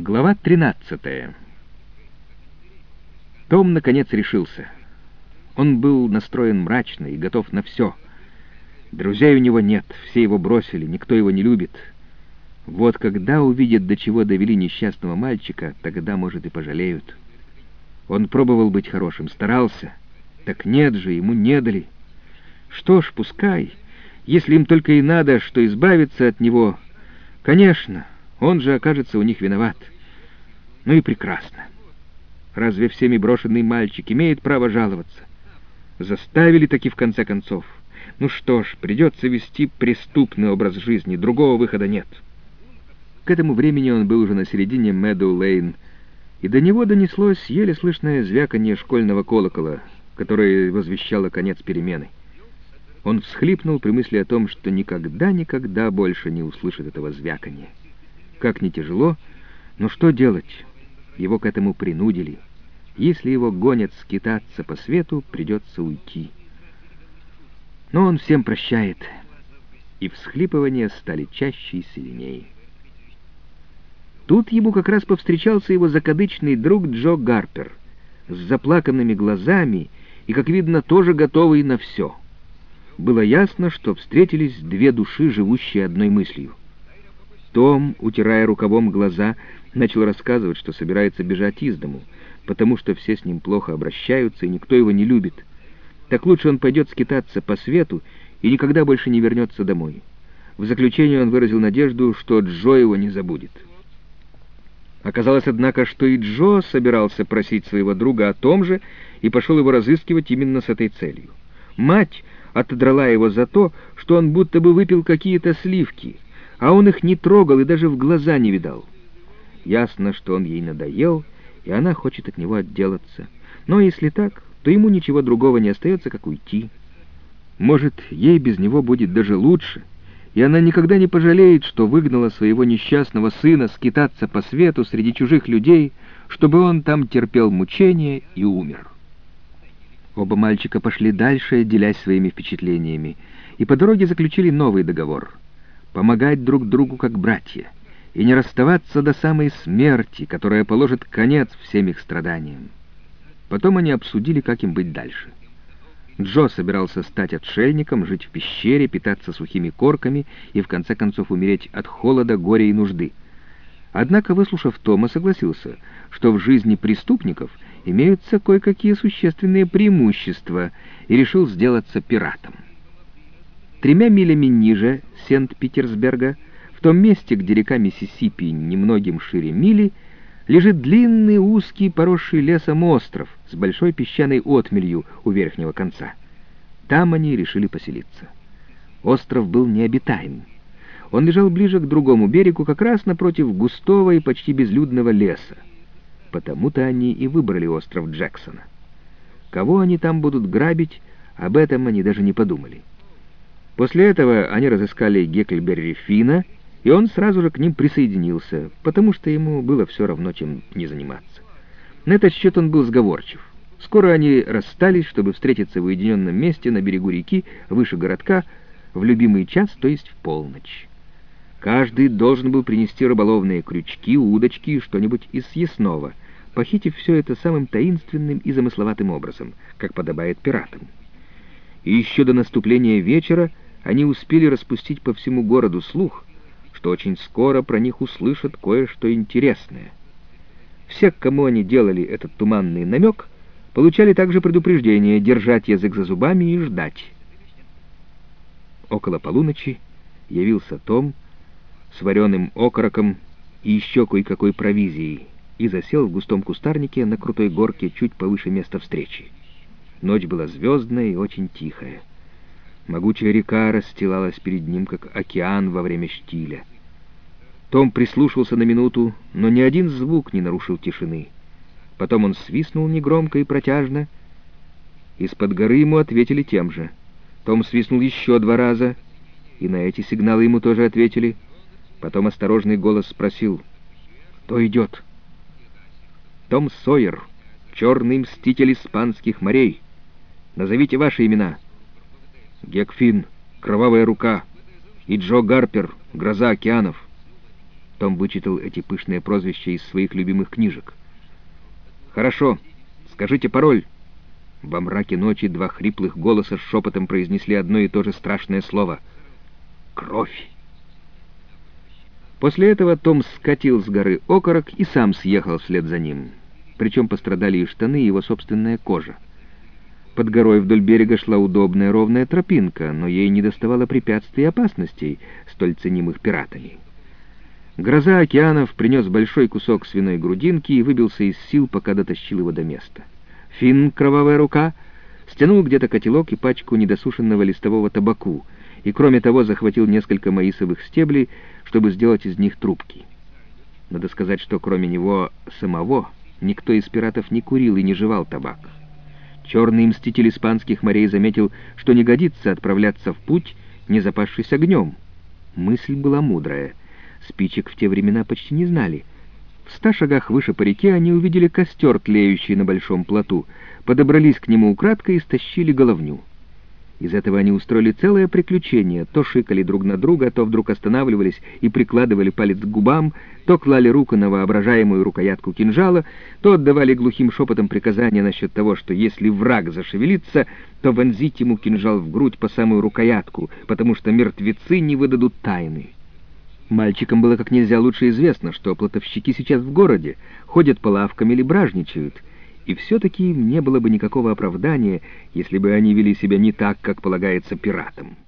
Глава 13 Том, наконец, решился. Он был настроен мрачно и готов на все. Друзей у него нет, все его бросили, никто его не любит. Вот когда увидят, до чего довели несчастного мальчика, тогда, может, и пожалеют. Он пробовал быть хорошим, старался. Так нет же, ему не дали. Что ж, пускай, если им только и надо, что избавиться от него. Конечно, он же окажется у них виноват. Ну и прекрасно. Разве всеми брошенный мальчик имеет право жаловаться? Заставили таки в конце концов. Ну что ж, придется вести преступный образ жизни, другого выхода нет. К этому времени он был уже на середине Мэдоу-Лейн, и до него донеслось еле слышное звяканье школьного колокола, которое возвещало конец перемены. Он всхлипнул при мысли о том, что никогда-никогда больше не услышит этого звяканья. Как не тяжело, но что делать? Его к этому принудили. Если его гонят скитаться по свету, придется уйти. Но он всем прощает, и всхлипывания стали чаще и сильнее. Тут ему как раз повстречался его закадычный друг Джо Гарпер с заплаканными глазами и, как видно, тоже готовый на все. Было ясно, что встретились две души, живущие одной мыслью. Том, утирая рукавом глаза, начал рассказывать, что собирается бежать из дому, потому что все с ним плохо обращаются и никто его не любит. Так лучше он пойдет скитаться по свету и никогда больше не вернется домой. В заключение он выразил надежду, что Джо его не забудет. Оказалось, однако, что и Джо собирался просить своего друга о том же и пошел его разыскивать именно с этой целью. Мать отодрала его за то, что он будто бы выпил какие-то сливки, а он их не трогал и даже в глаза не видал. Ясно, что он ей надоел, и она хочет от него отделаться. Но если так, то ему ничего другого не остается, как уйти. Может, ей без него будет даже лучше — и она никогда не пожалеет, что выгнала своего несчастного сына скитаться по свету среди чужих людей, чтобы он там терпел мучения и умер. Оба мальчика пошли дальше, делясь своими впечатлениями, и по дороге заключили новый договор — помогать друг другу как братья и не расставаться до самой смерти, которая положит конец всем их страданиям. Потом они обсудили, как им быть дальше. Джо собирался стать отшельником, жить в пещере, питаться сухими корками и в конце концов умереть от холода, горя и нужды. Однако, выслушав Тома, согласился, что в жизни преступников имеются кое-какие существенные преимущества, и решил сделаться пиратом. Тремя милями ниже Сент-Питерсберга, в том месте, где река Миссисипи немногим шире мили, лежит длинный, узкий, поросший лесом остров с большой песчаной отмелью у верхнего конца. Там они решили поселиться. Остров был необитаем. Он лежал ближе к другому берегу, как раз напротив густого и почти безлюдного леса. Потому-то они и выбрали остров Джексона. Кого они там будут грабить, об этом они даже не подумали. После этого они разыскали Гекльберри Фина — и он сразу же к ним присоединился, потому что ему было все равно, чем не заниматься. На этот счет он был сговорчив. Скоро они расстались, чтобы встретиться в уединенном месте на берегу реки, выше городка, в любимый час, то есть в полночь. Каждый должен был принести рыболовные крючки, удочки и что-нибудь из съестного, похитив все это самым таинственным и замысловатым образом, как подобает пиратам. И еще до наступления вечера они успели распустить по всему городу слух, что очень скоро про них услышат кое-что интересное. Все, кому они делали этот туманный намек, получали также предупреждение держать язык за зубами и ждать. Около полуночи явился Том с вареным окороком и еще кое-какой провизией и засел в густом кустарнике на крутой горке чуть повыше места встречи. Ночь была звездная и очень тихая. Могучая река расстилалась перед ним, как океан во время штиля. Том прислушался на минуту, но ни один звук не нарушил тишины. Потом он свистнул негромко и протяжно. Из-под горы ему ответили тем же. Том свистнул еще два раза, и на эти сигналы ему тоже ответили. Потом осторожный голос спросил, «Кто идет?» «Том Сойер, черный мститель испанских морей. Назовите ваши имена». Гекфин, Кровавая рука, и Джо Гарпер, Гроза океанов. Том вычитал эти пышные прозвища из своих любимых книжек. «Хорошо. Скажите пароль». Во мраке ночи два хриплых голоса с шепотом произнесли одно и то же страшное слово. «Кровь!» После этого Том скатил с горы окорок и сам съехал вслед за ним. Причем пострадали и штаны, и его собственная кожа. Под горой вдоль берега шла удобная ровная тропинка, но ей не доставало препятствий и опасностей, столь ценимых пиратами. Гроза океанов принес большой кусок свиной грудинки и выбился из сил, пока дотащил его до места. Финн, кровавая рука, стянул где-то котелок и пачку недосушенного листового табаку, и кроме того захватил несколько маисовых стеблей, чтобы сделать из них трубки. Надо сказать, что кроме него самого никто из пиратов не курил и не жевал табак. Черный мститель испанских морей заметил, что не годится отправляться в путь, не запасшись огнем. Мысль была мудрая. Спичек в те времена почти не знали. В ста шагах выше по реке они увидели костер, тлеющий на большом плоту, подобрались к нему украдкой и стащили головню. Из этого они устроили целое приключение. То шикали друг на друга, то вдруг останавливались и прикладывали палец к губам, то клали руку на воображаемую рукоятку кинжала, то отдавали глухим шепотом приказания насчет того, что если враг зашевелится, то вонзить ему кинжал в грудь по самую рукоятку, потому что мертвецы не выдадут тайны. Мальчикам было как нельзя лучше известно, что платовщики сейчас в городе, ходят по лавкам или бражничают — и все-таки им не было бы никакого оправдания, если бы они вели себя не так, как полагается пиратам.